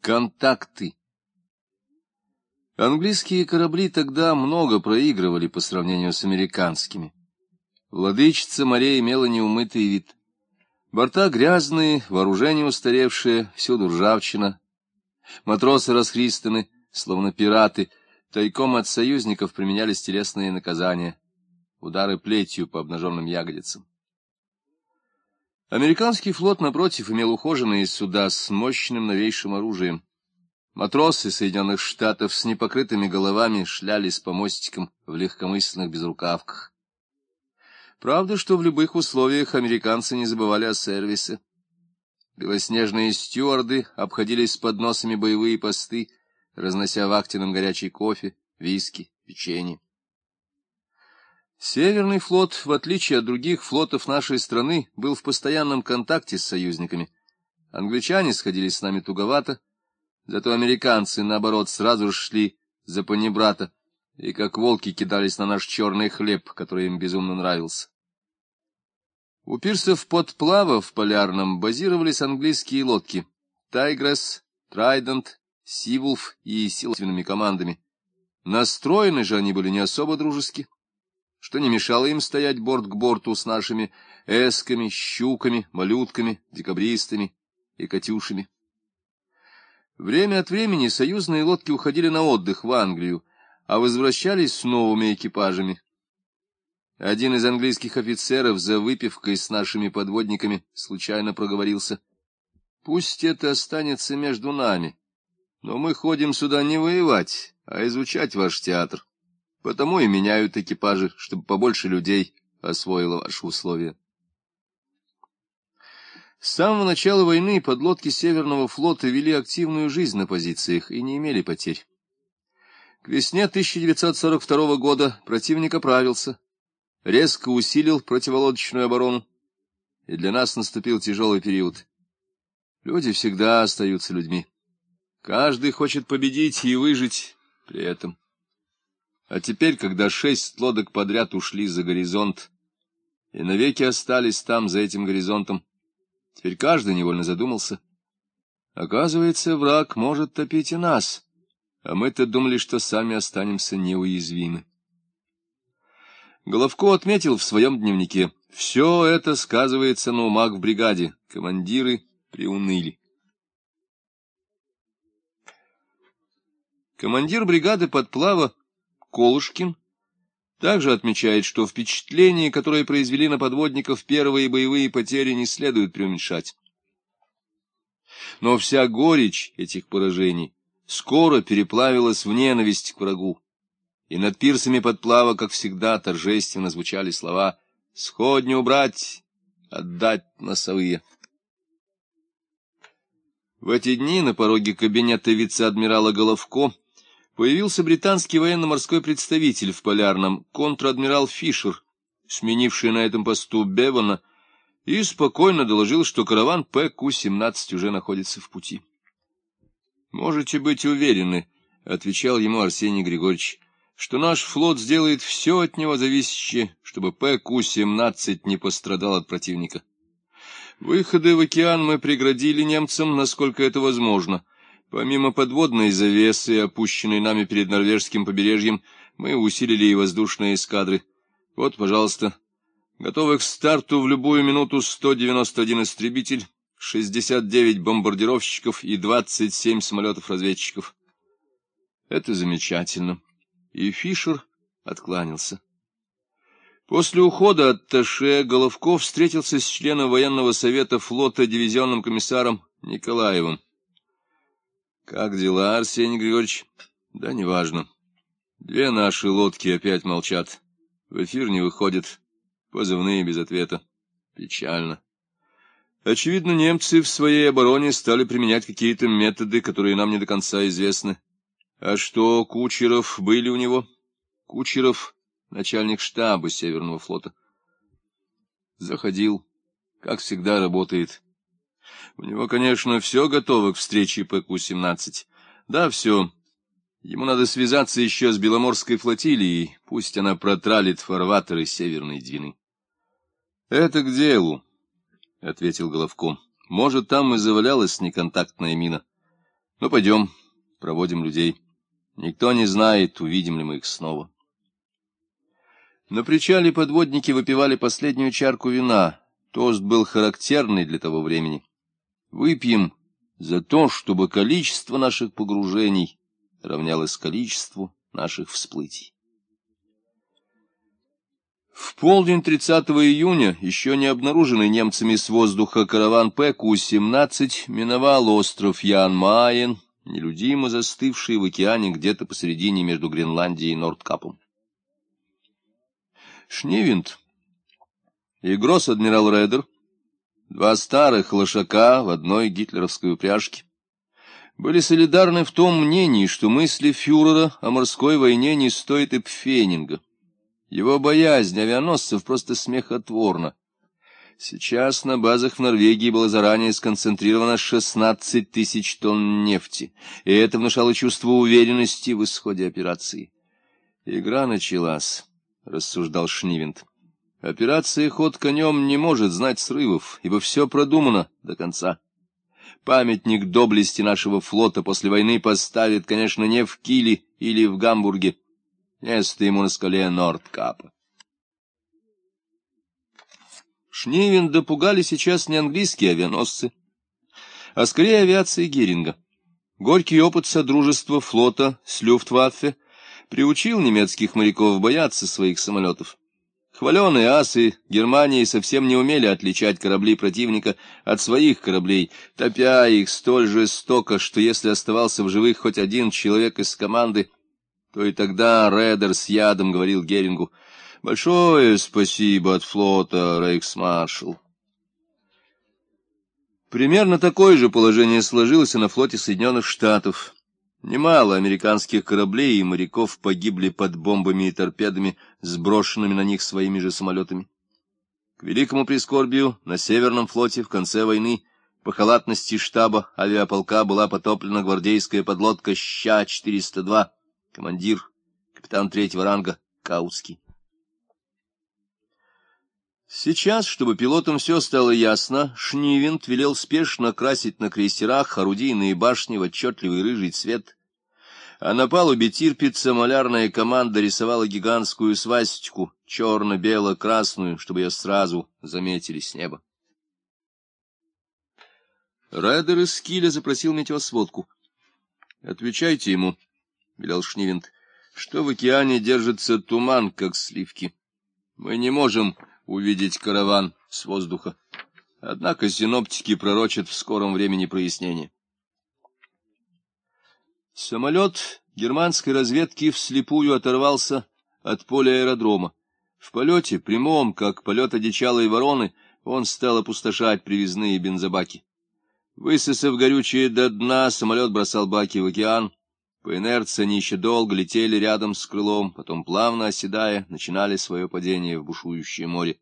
Контакты. Английские корабли тогда много проигрывали по сравнению с американскими. Владычица морей имела неумытый вид. Борта грязные, вооружение устаревшее, всюду ржавчина. Матросы расхристаны, словно пираты, тайком от союзников применялись телесные наказания, удары плетью по обнаженным ягодицам. Американский флот, напротив, имел ухоженные суда с мощным новейшим оружием. Матросы Соединенных Штатов с непокрытыми головами шлялись по мостикам в легкомысленных безрукавках. Правда, что в любых условиях американцы не забывали о сервисе. Белоснежные стюарды обходились с подносами боевые посты, разнося вахтенным горячий кофе, виски, печенье. Северный флот, в отличие от других флотов нашей страны, был в постоянном контакте с союзниками. Англичане сходились с нами туговато, зато американцы, наоборот, сразу же шли за панибрата и как волки кидались на наш черный хлеб, который им безумно нравился. У пирсов подплава в Полярном базировались английские лодки «Тайгресс», «Трайдент», «Сивулф» и силовыми командами. Настроены же они были не особо дружески что не мешало им стоять борт к борту с нашими эсками, щуками, малютками, декабристами и катюшами. Время от времени союзные лодки уходили на отдых в Англию, а возвращались с новыми экипажами. Один из английских офицеров за выпивкой с нашими подводниками случайно проговорился. «Пусть это останется между нами, но мы ходим сюда не воевать, а изучать ваш театр. Потому и меняют экипажи, чтобы побольше людей освоило ваши условия. С самого начала войны подлодки Северного флота вели активную жизнь на позициях и не имели потерь. К весне 1942 года противник оправился, резко усилил противолодочную оборону, и для нас наступил тяжелый период. Люди всегда остаются людьми. Каждый хочет победить и выжить при этом. А теперь, когда шесть лодок подряд ушли за горизонт и навеки остались там, за этим горизонтом, теперь каждый невольно задумался. Оказывается, враг может топить и нас, а мы-то думали, что сами останемся неуязвимы. Головко отметил в своем дневнике, все это сказывается на умах в бригаде, командиры приуныли. Командир бригады подплава Колышкин также отмечает, что впечатление, которое произвели на подводников первые боевые потери, не следует преуменьшать. Но вся горечь этих поражений скоро переплавилась в ненависть к врагу, и над пирсами подплава, как всегда, торжественно звучали слова «Сходни убрать, отдать носовые». В эти дни на пороге кабинета вице-адмирала Головко появился британский военно-морской представитель в Полярном, контр-адмирал Фишер, сменивший на этом посту Бевана, и спокойно доложил, что караван ПК-17 уже находится в пути. «Можете быть уверены», — отвечал ему Арсений Григорьевич, «что наш флот сделает все от него зависящее, чтобы ПК-17 не пострадал от противника. Выходы в океан мы преградили немцам, насколько это возможно». Помимо подводной завесы, опущенной нами перед норвежским побережьем, мы усилили и воздушные эскадры. Вот, пожалуйста, готовы к старту в любую минуту 191 истребитель, 69 бомбардировщиков и 27 самолетов-разведчиков. Это замечательно. И Фишер откланялся. После ухода от Таше Головков встретился с членом военного совета флота дивизионным комиссаром Николаевым. Как дела, Арсений Григорьевич? Да неважно. Две наши лодки опять молчат. В эфир не выходят. Позывные без ответа. Печально. Очевидно, немцы в своей обороне стали применять какие-то методы, которые нам не до конца известны. А что, Кучеров были у него? Кучеров — начальник штаба Северного флота. Заходил. Как всегда, работает. У него, конечно, все готово к встрече ПК-17. Да, все. Ему надо связаться еще с Беломорской флотилией, пусть она протралит фарватеры Северной Двины. — Это к делу, — ответил Головко. — Может, там и завалялась неконтактная мина. Ну, пойдем, проводим людей. Никто не знает, увидим ли мы их снова. На причале подводники выпивали последнюю чарку вина. Тост был характерный для того времени. Выпьем за то, чтобы количество наших погружений равнялось количеству наших всплытий. В полдень 30 июня еще не обнаруженный немцами с воздуха караван ПК-17 миновал остров Ян-Майен, нелюдимо застывший в океане где-то посередине между Гренландией и Нордкапом. Шнивинд и гросс-адмирал Редер, два старых лошака в одной гитлеровской упряжке, были солидарны в том мнении, что мысли фюрера о морской войне не стоят и пфенинга. Его боязнь авианосцев просто смехотворна. Сейчас на базах в Норвегии было заранее сконцентрировано 16 тысяч тонн нефти, и это внушало чувство уверенности в исходе операции. «Игра началась», — рассуждал Шнивент. «Операция «Ход конем» не может знать срывов, ибо все продумано до конца. Памятник доблести нашего флота после войны поставит, конечно, не в Киле или в Гамбурге, Место ему на скале Нордкапа. Шневин допугали сейчас не английские авианосцы, а скорее авиации Геринга. Горький опыт содружества флота с Люфтваффе приучил немецких моряков бояться своих самолетов. Хваленые асы Германии совсем не умели отличать корабли противника от своих кораблей, топя их столь жестоко, что если оставался в живых хоть один человек из команды, то и тогда Редер с ядом говорил Герингу «Большое спасибо от флота, рейхсмаршал». Примерно такое же положение сложилось и на флоте Соединенных Штатов. Немало американских кораблей и моряков погибли под бомбами и торпедами, сброшенными на них своими же самолетами. К великому прискорбию на Северном флоте в конце войны по халатности штаба авиаполка была потоплена гвардейская подлодка «Ща-402», командир, капитан третьего ранга Каутский. Сейчас, чтобы пилотам все стало ясно, Шнивент велел спешно красить на крейсерах орудийные башни в отчетливый рыжий цвет, а на палубе Тирпица малярная команда рисовала гигантскую свастику, черно-бело-красную, чтобы ее сразу заметили с неба. Райдер из Киля запросил метеосводку. — Отвечайте ему, — велел Шнивент, — что в океане держится туман, как сливки. Мы не можем увидеть караван с воздуха. Однако синоптики пророчат в скором времени прояснение. Самолет германской разведки вслепую оторвался от поля аэродрома. В полете, прямом, как полет одичалой вороны, он стал опустошать привезные бензобаки. Высосав горючее до дна, самолет бросал баки в океан, по инерции они еще долго летели рядом с крылом, потом, плавно оседая, начинали свое падение в бушующее море.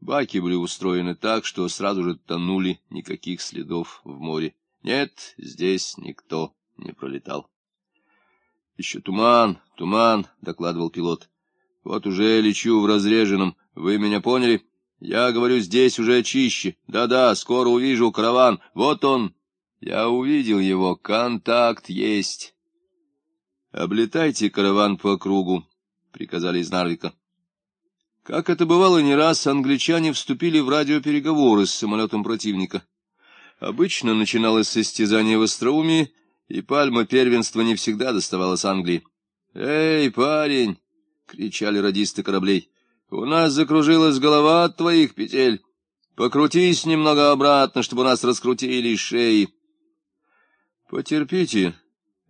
Баки были устроены так, что сразу же тонули, никаких следов в море. Нет, здесь никто не пролетал. — Еще туман, туман, — докладывал пилот. — Вот уже лечу в разреженном. Вы меня поняли? Я говорю, здесь уже чище. Да-да, скоро увижу караван. Вот он. Я увидел его. Контакт есть. «Облетайте караван по кругу», — приказали из Нарвика. Как это бывало не раз, англичане вступили в радиопереговоры с самолетом противника. Обычно начиналось состязание в остроумии, и пальма первенства не всегда доставалась Англии. «Эй, парень!» — кричали радисты кораблей. «У нас закружилась голова от твоих петель. Покрутись немного обратно, чтобы нас раскрутили шеи». «Потерпите», —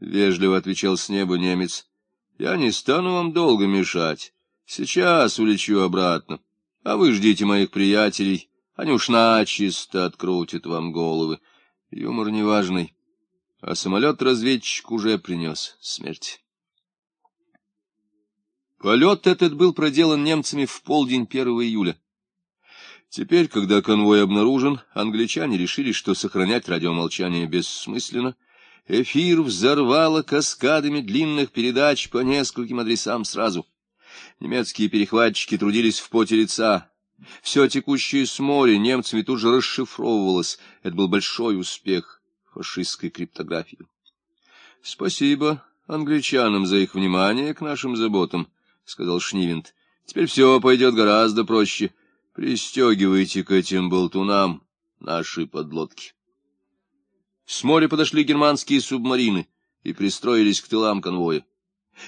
вежливо отвечал с неба немец. — Я не стану вам долго мешать. Сейчас улечу обратно. А вы ждите моих приятелей. Они уж начисто открутят вам головы. Юмор неважный. А самолет-разведчик уже принес смерть. Полет этот был проделан немцами в полдень 1 июля. Теперь, когда конвой обнаружен, англичане решили, что сохранять радиомолчание бессмысленно, Эфир взорвало каскадами длинных передач по нескольким адресам сразу. Немецкие перехватчики трудились в поте лица. Все текущее с моря немцами тут же расшифровывалось. Это был большой успех фашистской криптографии. — Спасибо англичанам за их внимание к нашим заботам, — сказал Шнивент. — Теперь все пойдет гораздо проще. Пристегивайте к этим болтунам наши подлодки. С моря подошли германские субмарины и пристроились к тылам конвоя.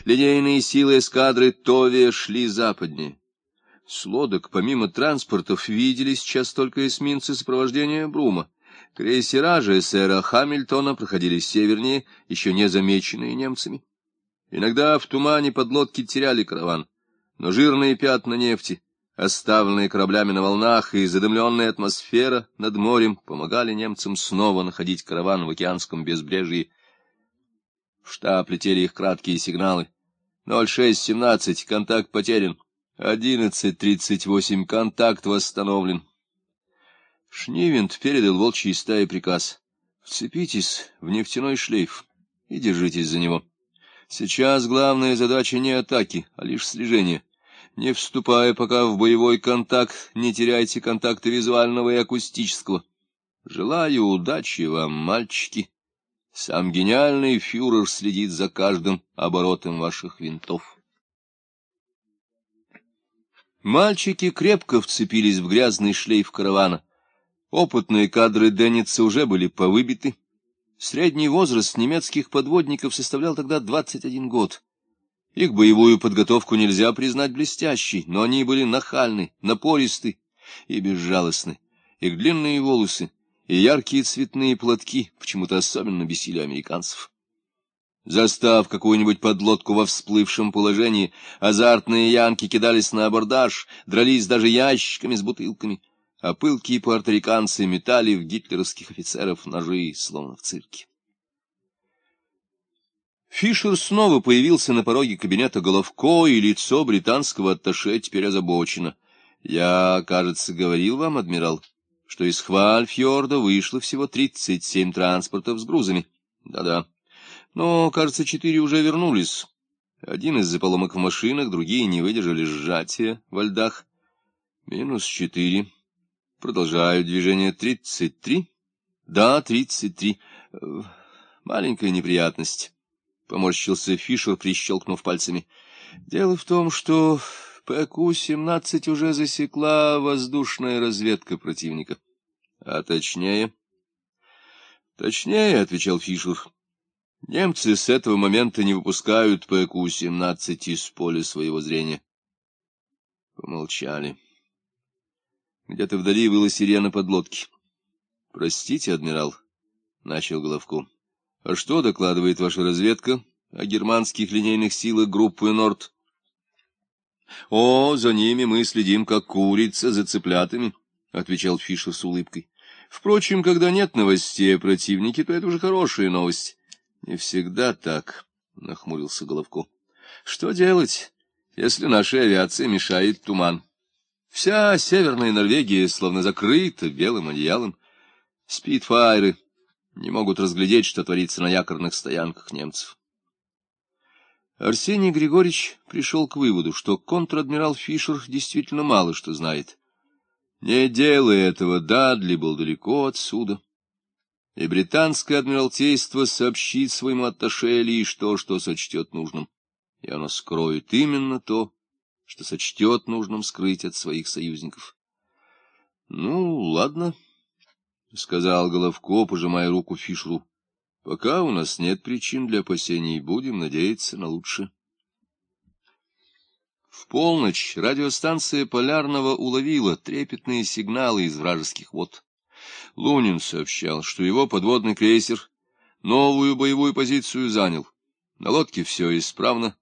Линейные силы эскадры Товия шли западнее. С лодок, помимо транспортов, видели сейчас только эсминцы сопровождения Брума. Крейсера же сэра Хамильтона проходили севернее, еще не замеченные немцами. Иногда в тумане подлодки теряли караван, но жирные пятна нефти, оставленные кораблями на волнах и задымленная атмосфера над морем помогали немцам снова находить караван в океанском безбрежье. В штаб летели их краткие сигналы. 0617, контакт потерян. 11.38, контакт восстановлен. Шнивент передал волчьей стае приказ. Вцепитесь в нефтяной шлейф и держитесь за него. Сейчас главная задача не атаки, а лишь слежение. Не вступая пока в боевой контакт, не теряйте контакта визуального и акустического. Желаю удачи вам, мальчики. Сам гениальный фюрер следит за каждым оборотом ваших винтов. Мальчики крепко вцепились в грязный шлейф каравана. Опытные кадры Денница уже были повыбиты. Средний возраст немецких подводников составлял тогда 21 год. Их боевую подготовку нельзя признать блестящей, но они были нахальны, напористы и безжалостны. Их длинные волосы и яркие цветные платки почему-то особенно бесили американцев. Застав какую-нибудь подлодку во всплывшем положении, азартные янки кидались на абордаж, дрались даже ящиками с бутылками — а пылкие пуэрториканцы метали в гитлеровских офицеров ножи, словно в цирке. Фишер снова появился на пороге кабинета Головко, и лицо британского атташе теперь озабочено. «Я, кажется, говорил вам, адмирал, что из Хвальфьорда вышло всего тридцать семь транспортов с грузами. Да-да. Но, кажется, четыре уже вернулись. Один из-за поломок в машинах, другие не выдержали сжатия во льдах. Минус четыре. Продолжаю движение. Тридцать три? Да, тридцать три. Маленькая неприятность. Поморщился Фишер, прищелкнув пальцами. Дело в том, что PQ-17 уже засекла воздушная разведка противника. А точнее... Точнее, — отвечал Фишер, — немцы с этого момента не выпускают PQ-17 из поля своего зрения. Помолчали. Где-то вдали выла сирена подлодки. — Простите, адмирал, — начал Головко. — А что докладывает ваша разведка о германских линейных силах группы «Норд»? — О, за ними мы следим, как курица за цыплятами, — отвечал Фишер с улыбкой. — Впрочем, когда нет новостей о противнике, то это уже хорошая новость. — Не всегда так, — нахмурился Головко. — Что делать, если нашей авиации мешает туман? Вся северная Норвегия словно закрыта белым одеялом. Спитфайры не могут разглядеть, что творится на якорных стоянках немцев. Арсений Григорьевич пришел к выводу, что контр-адмирал Фишер действительно мало что знает. Не делая этого, Дадли был далеко отсюда. И британское адмиралтейство сообщит своему атташе лишь то, что сочтет нужным. И оно скроет именно то, что сочтет нужным скрыть от своих союзников. — Ну, ладно, — сказал Головко, пожимая руку Фишеру. — Пока у нас нет причин для опасений, будем надеяться на лучшее. В полночь радиостанция Полярного уловила трепетные сигналы из вражеских вод. Лунин сообщал, что его подводный крейсер новую боевую позицию занял. На лодке все исправно,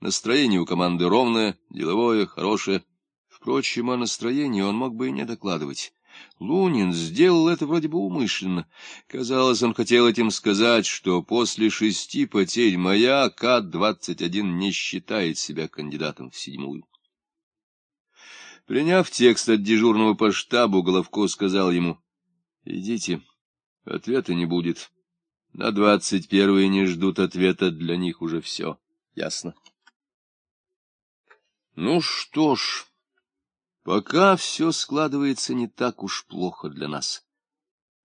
Настроение у команды ровное, деловое, хорошее. Впрочем, о настроении он мог бы и не докладывать. Лунин сделал это вроде бы умышленно. Казалось, он хотел этим сказать, что после шести потерь моя К-21 не считает себя кандидатом в седьмую. Приняв текст от дежурного по штабу, Головко сказал ему, — Идите, ответа не будет. На двадцать первые не ждут ответа, для них уже все ясно. Ну что ж, пока все складывается не так уж плохо для нас.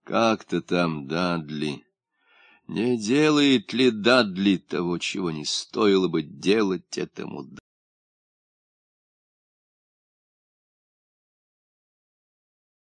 Как-то там, Дадли, Не делает ли Дадли того, чего не стоило бы делать этому